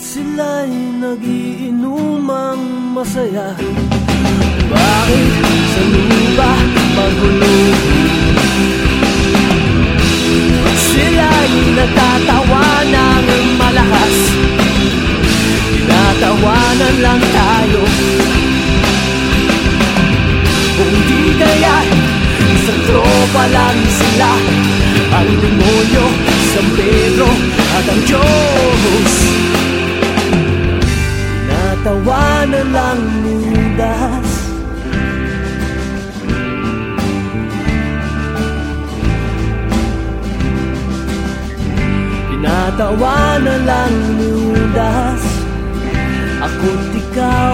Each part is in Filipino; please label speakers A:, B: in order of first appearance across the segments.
A: sila'y nagiinumang masaya? Bakit sa lupa magulo? Sila'y natatawa ng malakas? Tinatawanan lang tayo. Kung di kaya sa tropa lang sila. Ang demonyo, San Pedro at ang Diyos Tinatawanan lang ni Judas Tinatawanan lang ni Judas Ako't ikaw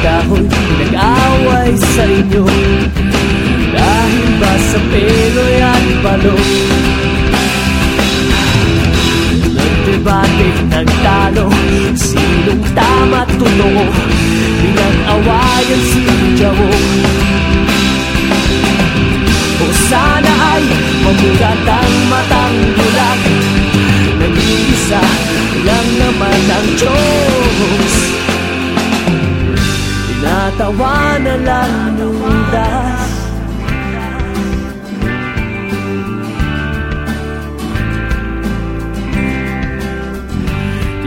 A: Ko'y nag-away sa inyo. Dahil ba sa peloy at balong Nagdebate, nagtalo Sinong tama totoo? Pinag-awayan si Jawo O sana ay mamulat ang matang Tinatawanan lang ng das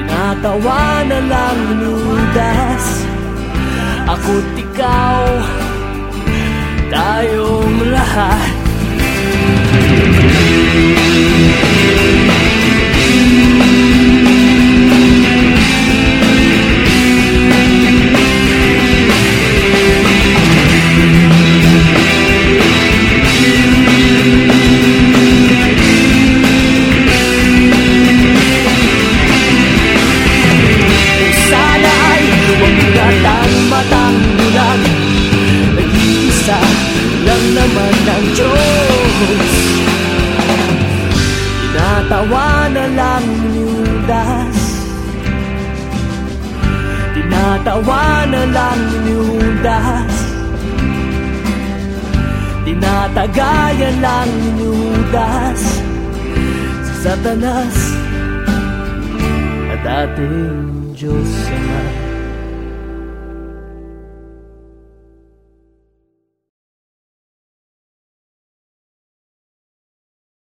A: Tinatawanan lang ng das Ako't ikaw Diyos Tinatawanan lang ni Judas. Tinatawanan lang ni Judas. Tinatagayan lang Judas. Sa Satanas at ating